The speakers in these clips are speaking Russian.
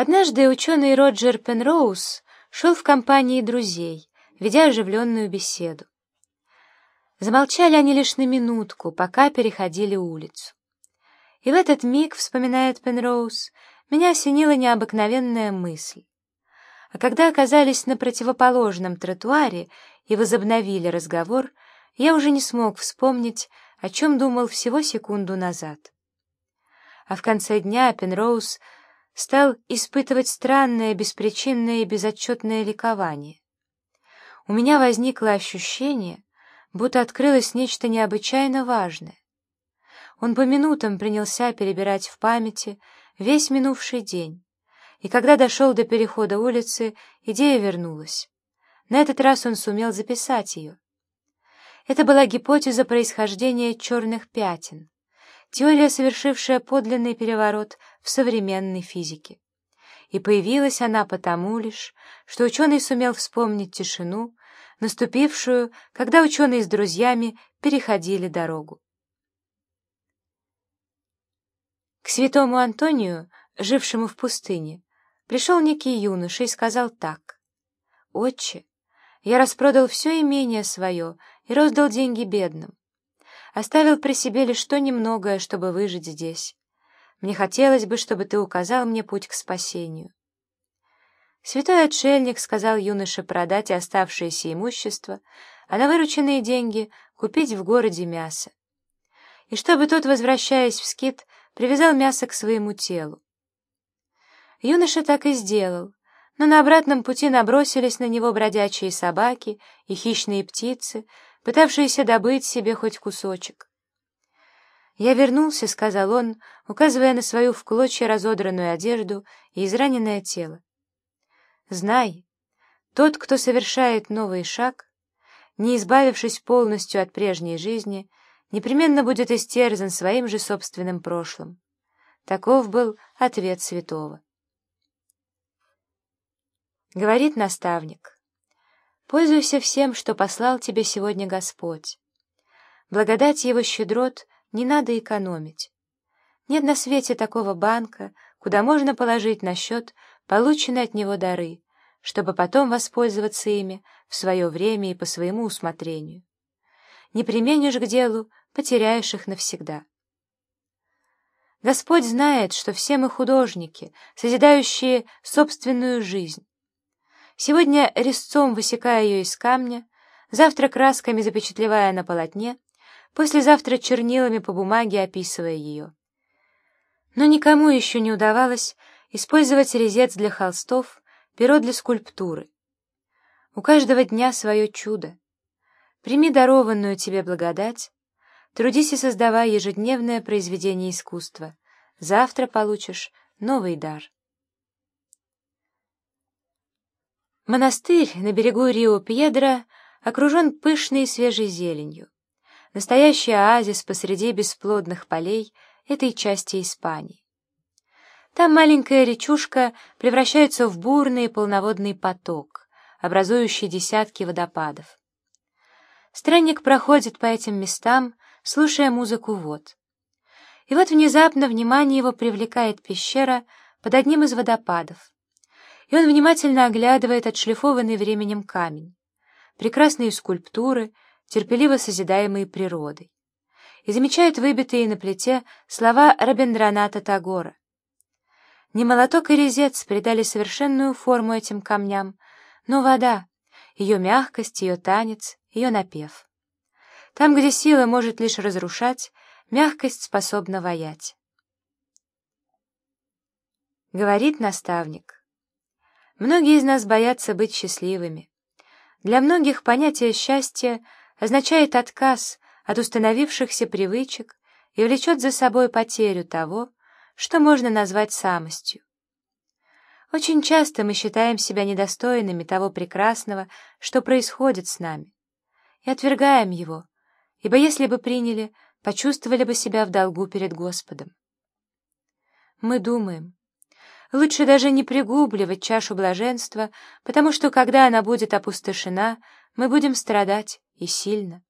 Однажды ученый Роджер Пенроуз шел в компании друзей, ведя оживленную беседу. Замолчали они лишь на минутку, пока переходили улицу. И в этот миг, вспоминает Пенроуз, меня осенила необыкновенная мысль. А когда оказались на противоположном тротуаре и возобновили разговор, я уже не смог вспомнить, о чем думал всего секунду назад. А в конце дня Пенроуз стал испытывать странное, беспричинное и безотчетное ликование. У меня возникло ощущение, будто открылось нечто необычайно важное. Он по минутам принялся перебирать в памяти весь минувший день, и когда дошел до перехода улицы, идея вернулась. На этот раз он сумел записать ее. Это была гипотеза происхождения черных пятен теория, совершившая подлинный переворот в современной физике. И появилась она потому лишь, что ученый сумел вспомнить тишину, наступившую, когда ученые с друзьями переходили дорогу. К святому Антонию, жившему в пустыне, пришел некий юноша и сказал так. «Отче, я распродал все имение свое и роздал деньги бедным. Оставил при себе лишь то немногое, чтобы выжить здесь. Мне хотелось бы, чтобы ты указал мне путь к спасению. Святой отшельник сказал юноше продать оставшееся имущество, а на вырученные деньги купить в городе мясо. И чтобы тот, возвращаясь в скит, привязал мясо к своему телу. Юноша так и сделал, но на обратном пути набросились на него бродячие собаки и хищные птицы, пытавшиеся добыть себе хоть кусочек. «Я вернулся», — сказал он, указывая на свою в клочья разодранную одежду и израненное тело. «Знай, тот, кто совершает новый шаг, не избавившись полностью от прежней жизни, непременно будет истерзан своим же собственным прошлым». Таков был ответ святого. Говорит наставник. Пользуйся всем, что послал тебе сегодня Господь. Благодать Его щедрот не надо экономить. Нет на свете такого банка, куда можно положить на счет полученные от Него дары, чтобы потом воспользоваться ими в свое время и по своему усмотрению. Не применишь к делу, потеряешь их навсегда. Господь знает, что все мы художники, созидающие собственную жизнь, Сегодня резцом высекая ее из камня, завтра красками запечатлевая на полотне, послезавтра чернилами по бумаге описывая ее. Но никому еще не удавалось использовать резец для холстов, перо для скульптуры. У каждого дня свое чудо. Прими дарованную тебе благодать, трудись и создавай ежедневное произведение искусства. Завтра получишь новый дар. Монастырь на берегу Рио-Пьедро окружен пышной и свежей зеленью. Настоящий оазис посреди бесплодных полей этой части Испании. Там маленькая речушка превращается в бурный полноводный поток, образующий десятки водопадов. Странник проходит по этим местам, слушая музыку вод. И вот внезапно внимание его привлекает пещера под одним из водопадов и он внимательно оглядывает отшлифованный временем камень, прекрасные скульптуры, терпеливо созидаемые природой, и замечает выбитые на плите слова Рабиндраната Тагора. Не молоток и резец придали совершенную форму этим камням, но вода, ее мягкость, ее танец, ее напев. Там, где сила может лишь разрушать, мягкость способна воять. Говорит наставник. Многие из нас боятся быть счастливыми. Для многих понятие счастья означает отказ от установившихся привычек и влечет за собой потерю того, что можно назвать самостью. Очень часто мы считаем себя недостойными того прекрасного, что происходит с нами, и отвергаем его, ибо если бы приняли, почувствовали бы себя в долгу перед Господом. Мы думаем, Лучше даже не пригубливать чашу блаженства, потому что, когда она будет опустошена, мы будем страдать и сильно.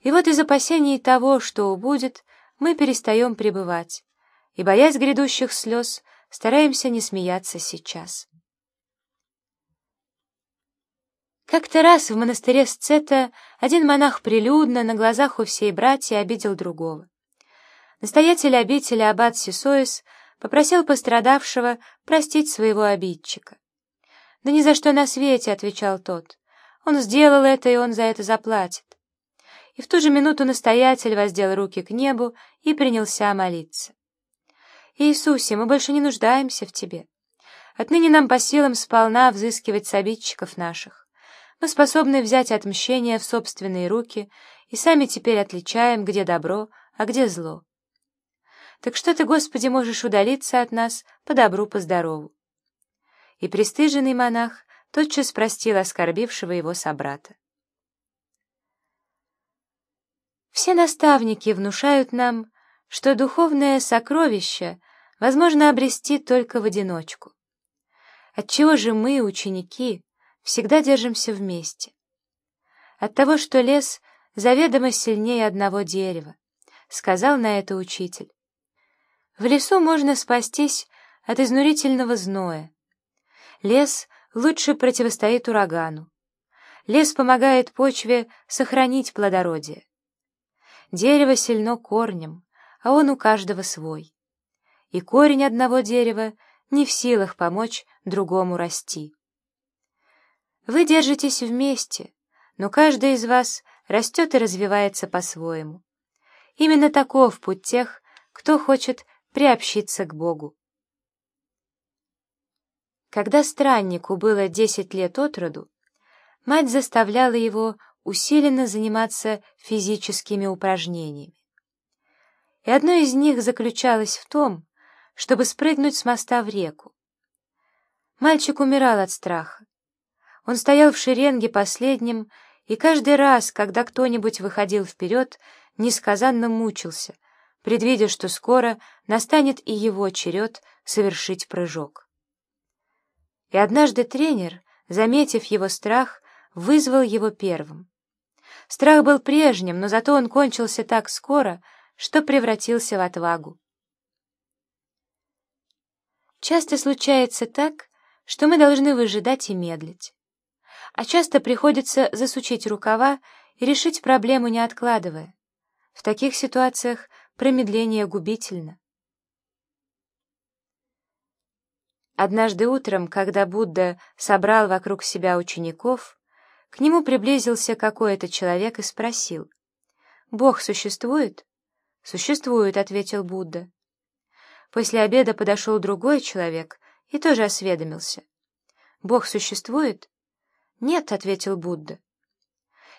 И вот из опасений того, что будет, мы перестаем пребывать, и, боясь грядущих слез, стараемся не смеяться сейчас. Как-то раз в монастыре Сцета один монах прилюдно на глазах у всей братья обидел другого. Настоятель обители аббат Сисоис попросил пострадавшего простить своего обидчика. «Да ни за что на свете», — отвечал тот. «Он сделал это, и он за это заплатит». И в ту же минуту настоятель воздел руки к небу и принялся молиться. «Иисусе, мы больше не нуждаемся в Тебе. Отныне нам по силам сполна взыскивать с обидчиков наших. Мы способны взять отмщение в собственные руки и сами теперь отличаем, где добро, а где зло. Так что ты, Господи, можешь удалиться от нас по добру, по здорову? И пристыженный монах тотчас простил оскорбившего его собрата. Все наставники внушают нам, что духовное сокровище возможно обрести только в одиночку. Отчего же мы, ученики, всегда держимся вместе? От того, что лес заведомо сильнее одного дерева, сказал на это учитель. В лесу можно спастись от изнурительного зноя. Лес лучше противостоит урагану. Лес помогает почве сохранить плодородие. Дерево сильно корнем, а он у каждого свой. И корень одного дерева не в силах помочь другому расти. Вы держитесь вместе, но каждый из вас растет и развивается по-своему. Именно таков путь тех, кто хочет приобщиться к Богу. Когда страннику было десять лет от роду, мать заставляла его усиленно заниматься физическими упражнениями. И одно из них заключалось в том, чтобы спрыгнуть с моста в реку. Мальчик умирал от страха. Он стоял в шеренге последним, и каждый раз, когда кто-нибудь выходил вперед, несказанно мучился, предвидя, что скоро настанет и его черед совершить прыжок. И однажды тренер, заметив его страх, вызвал его первым. Страх был прежним, но зато он кончился так скоро, что превратился в отвагу. Часто случается так, что мы должны выжидать и медлить. А часто приходится засучить рукава и решить проблему, не откладывая. В таких ситуациях промедление губительно. Однажды утром, когда Будда собрал вокруг себя учеников, к нему приблизился какой-то человек и спросил, «Бог существует?» «Существует», — ответил Будда. После обеда подошел другой человек и тоже осведомился. «Бог существует?» «Нет», — ответил Будда.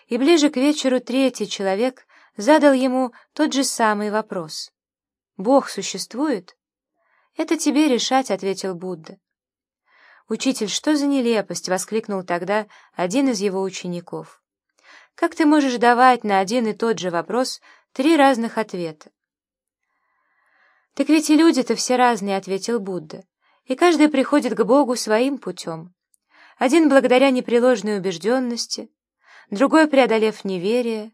И ближе к вечеру третий человек задал ему тот же самый вопрос. «Бог существует?» «Это тебе решать», — ответил Будда. «Учитель, что за нелепость!» — воскликнул тогда один из его учеников. «Как ты можешь давать на один и тот же вопрос три разных ответа?» «Так ведь и люди-то все разные», — ответил Будда, «и каждый приходит к Богу своим путем. Один благодаря непреложной убежденности, другой преодолев неверие,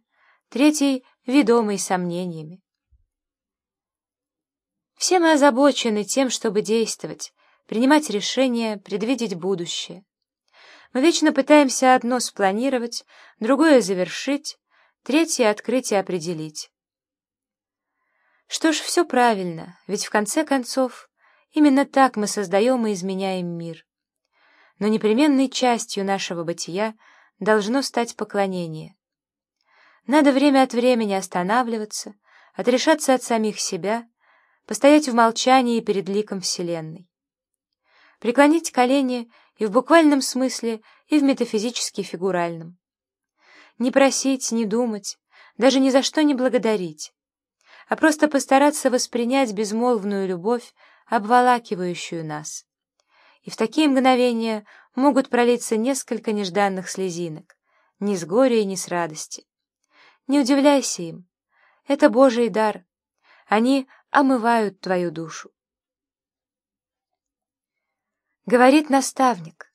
третий — ведомый сомнениями. Все мы озабочены тем, чтобы действовать, принимать решения, предвидеть будущее. Мы вечно пытаемся одно спланировать, другое завершить, третье открыть и определить. Что ж, все правильно, ведь в конце концов именно так мы создаем и изменяем мир. Но непременной частью нашего бытия должно стать поклонение. Надо время от времени останавливаться, отрешаться от самих себя — постоять в молчании перед ликом Вселенной. Преклонить колени и в буквальном смысле, и в метафизически фигуральном. Не просить, не думать, даже ни за что не благодарить, а просто постараться воспринять безмолвную любовь, обволакивающую нас. И в такие мгновения могут пролиться несколько нежданных слезинок, ни с горя и ни с радости. Не удивляйся им. Это Божий дар. Они омывают твою душу. Говорит наставник,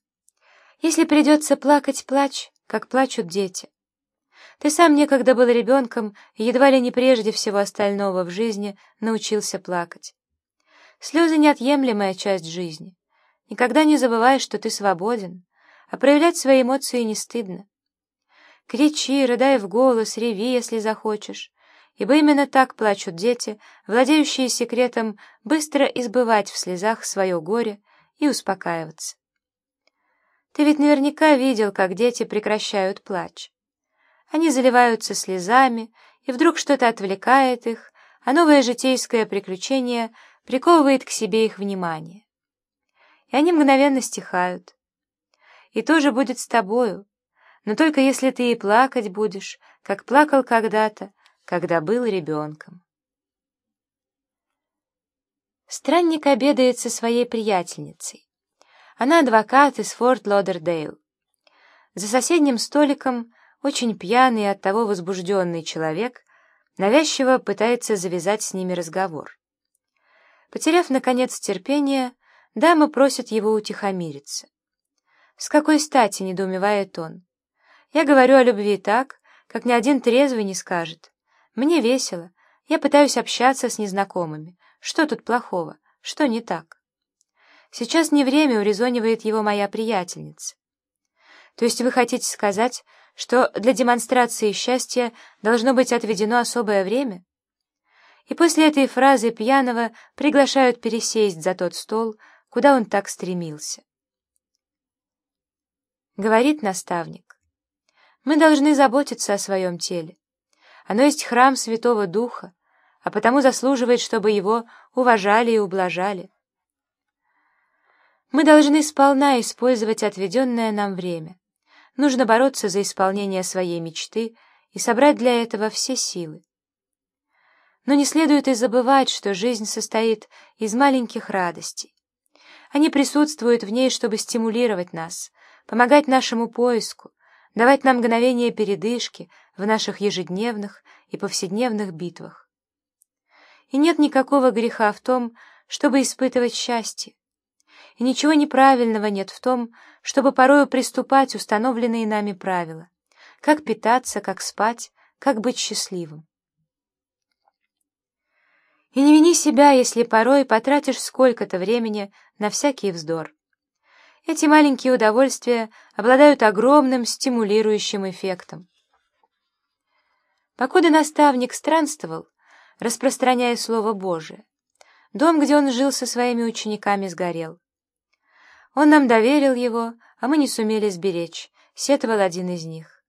если придется плакать, плачь, как плачут дети. Ты сам некогда был ребенком едва ли не прежде всего остального в жизни научился плакать. Слезы — неотъемлемая часть жизни. Никогда не забывай, что ты свободен, а проявлять свои эмоции не стыдно. Кричи, рыдай в голос, реви, если захочешь, ибо именно так плачут дети, владеющие секретом быстро избывать в слезах свое горе и успокаиваться. Ты ведь наверняка видел, как дети прекращают плач. Они заливаются слезами, и вдруг что-то отвлекает их, а новое житейское приключение приковывает к себе их внимание. И они мгновенно стихают. И то же будет с тобою, но только если ты и плакать будешь, как плакал когда-то, когда был ребенком. Странник обедает со своей приятельницей. Она адвокат из Форт Лодердейл. За соседним столиком очень пьяный и оттого возбужденный человек навязчиво пытается завязать с ними разговор. Потеряв, наконец, терпение, дама просит его утихомириться. «С какой стати?» — недоумевает он. «Я говорю о любви так, как ни один трезвый не скажет. Мне весело, я пытаюсь общаться с незнакомыми. Что тут плохого? Что не так?» Сейчас не время, урезонивает его моя приятельница. То есть вы хотите сказать, что для демонстрации счастья должно быть отведено особое время? И после этой фразы пьяного приглашают пересесть за тот стол, куда он так стремился. Говорит наставник, мы должны заботиться о своем теле. Оно есть храм Святого Духа, а потому заслуживает, чтобы его уважали и ублажали. Мы должны сполна использовать отведенное нам время. Нужно бороться за исполнение своей мечты и собрать для этого все силы. Но не следует и забывать, что жизнь состоит из маленьких радостей. Они присутствуют в ней, чтобы стимулировать нас, помогать нашему поиску, давать нам мгновение передышки в наших ежедневных и повседневных битвах. И нет никакого греха в том, чтобы испытывать счастье и ничего неправильного нет в том, чтобы порою приступать установленные нами правила. Как питаться, как спать, как быть счастливым. И не вини себя, если порой потратишь сколько-то времени на всякий вздор. Эти маленькие удовольствия обладают огромным стимулирующим эффектом. Покуда наставник странствовал, распространяя Слово Божие, дом, где он жил со своими учениками, сгорел. Он нам доверил его, а мы не сумели сберечь, сетовал один из них.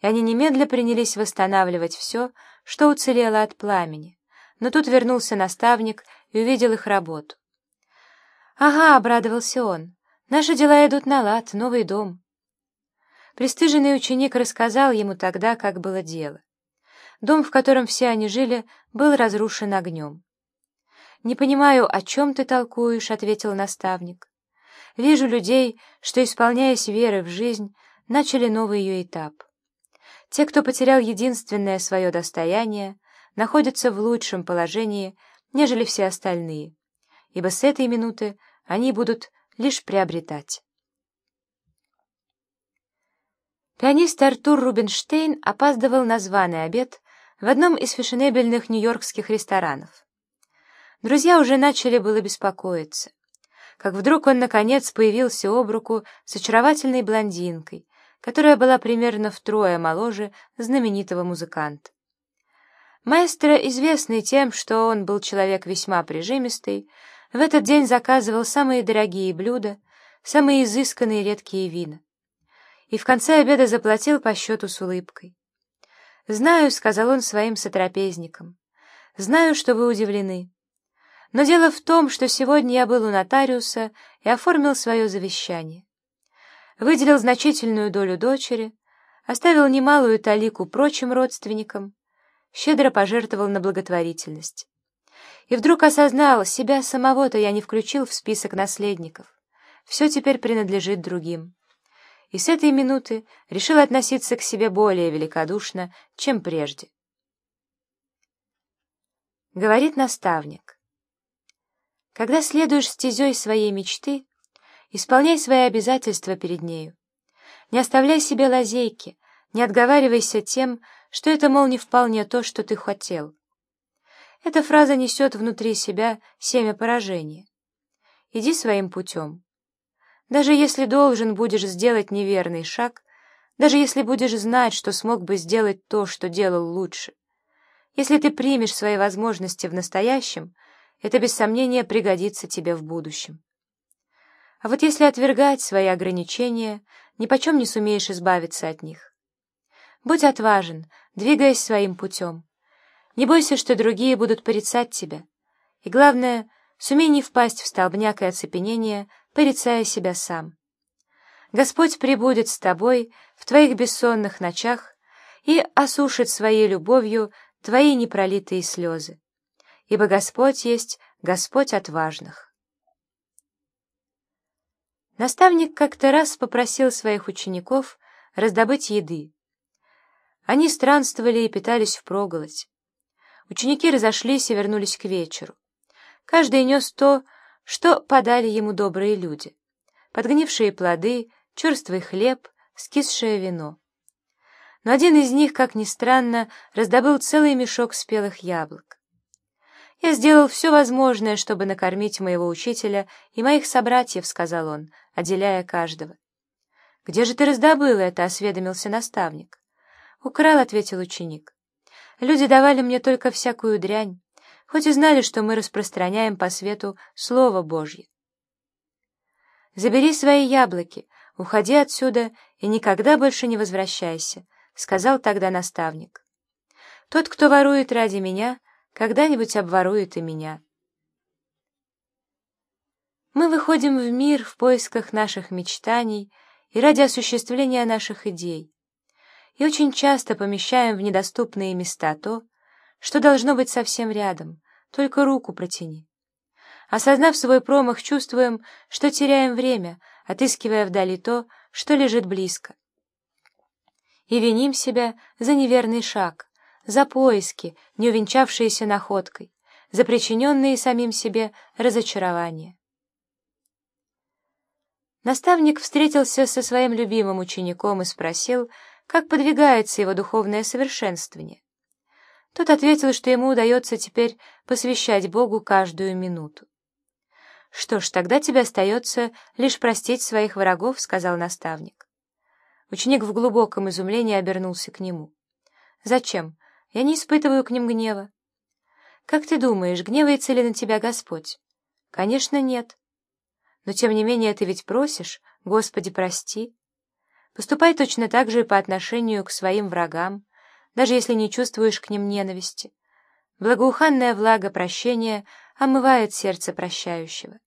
И они немедля принялись восстанавливать все, что уцелело от пламени. Но тут вернулся наставник и увидел их работу. «Ага», — обрадовался он, — «наши дела идут на лад, новый дом». Престыженный ученик рассказал ему тогда, как было дело. Дом, в котором все они жили, был разрушен огнем. «Не понимаю, о чем ты толкуешь», — ответил наставник. Вижу людей, что, исполняясь верой в жизнь, начали новый ее этап. Те, кто потерял единственное свое достояние, находятся в лучшем положении, нежели все остальные, ибо с этой минуты они будут лишь приобретать. Пианист Артур Рубинштейн опаздывал на званый обед в одном из фешенебельных нью-йоркских ресторанов. Друзья уже начали было беспокоиться как вдруг он, наконец, появился об руку с очаровательной блондинкой, которая была примерно втрое моложе знаменитого музыканта. Маэстро, известный тем, что он был человек весьма прижимистый, в этот день заказывал самые дорогие блюда, самые изысканные редкие вина. И в конце обеда заплатил по счету с улыбкой. «Знаю», — сказал он своим сотрапезникам, — «знаю, что вы удивлены. Но дело в том, что сегодня я был у нотариуса и оформил свое завещание. Выделил значительную долю дочери, оставил немалую талику прочим родственникам, щедро пожертвовал на благотворительность. И вдруг осознал, себя самого-то я не включил в список наследников. Все теперь принадлежит другим. И с этой минуты решил относиться к себе более великодушно, чем прежде. Говорит наставник. Когда следуешь стезей своей мечты, исполняй свои обязательства перед нею. Не оставляй себе лазейки, не отговаривайся тем, что это, мол, не вполне то, что ты хотел. Эта фраза несет внутри себя семя поражения. Иди своим путем. Даже если должен будешь сделать неверный шаг, даже если будешь знать, что смог бы сделать то, что делал лучше, если ты примешь свои возможности в настоящем, это без сомнения пригодится тебе в будущем. А вот если отвергать свои ограничения, ни почем не сумеешь избавиться от них. Будь отважен, двигаясь своим путем. Не бойся, что другие будут порицать тебя. И главное, сумей не впасть в столбняк и оцепенение, порицая себя сам. Господь прибудет с тобой в твоих бессонных ночах и осушит своей любовью твои непролитые слезы. Ибо Господь есть Господь отважных. Наставник как-то раз попросил своих учеников раздобыть еды. Они странствовали и питались впроголодь. Ученики разошлись и вернулись к вечеру. Каждый нес то, что подали ему добрые люди. Подгнившие плоды, черствый хлеб, скисшее вино. Но один из них, как ни странно, раздобыл целый мешок спелых яблок. «Я сделал все возможное, чтобы накормить моего учителя и моих собратьев», — сказал он, отделяя каждого. «Где же ты раздобыл это?» — осведомился наставник. «Украл», — ответил ученик. «Люди давали мне только всякую дрянь, хоть и знали, что мы распространяем по свету Слово Божье». «Забери свои яблоки, уходи отсюда и никогда больше не возвращайся», — сказал тогда наставник. «Тот, кто ворует ради меня, когда-нибудь обворует и меня». Мы выходим в мир в поисках наших мечтаний и ради осуществления наших идей, и очень часто помещаем в недоступные места то, что должно быть совсем рядом, только руку протяни. Осознав свой промах, чувствуем, что теряем время, отыскивая вдали то, что лежит близко. И виним себя за неверный шаг, за поиски, не увенчавшиеся находкой, за причиненные самим себе разочарования. Наставник встретился со своим любимым учеником и спросил, как подвигается его духовное совершенствование. Тот ответил, что ему удается теперь посвящать Богу каждую минуту. «Что ж, тогда тебе остается лишь простить своих врагов», — сказал наставник. Ученик в глубоком изумлении обернулся к нему. «Зачем? Я не испытываю к ним гнева». «Как ты думаешь, гневается ли на тебя Господь?» «Конечно, нет. Но тем не менее ты ведь просишь, Господи, прости. Поступай точно так же и по отношению к своим врагам, даже если не чувствуешь к ним ненависти. Благоуханная влага прощения омывает сердце прощающего.